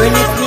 when you